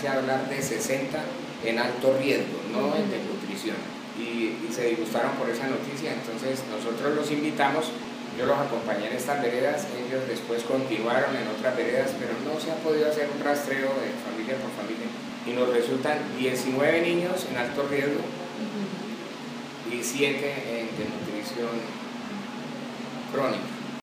alcancé a hablar de 60 en alto riesgo, no en desnutrición. Y, y se disgustaron por esa noticia, entonces nosotros los invitamos yo los acompañé en estas veredas, ellos después continuaron en otras veredas, pero no se ha podido hacer un rastreo de familia por familia. Y nos resultan 19 niños en alto riesgo y 7 en desnutrición crónica.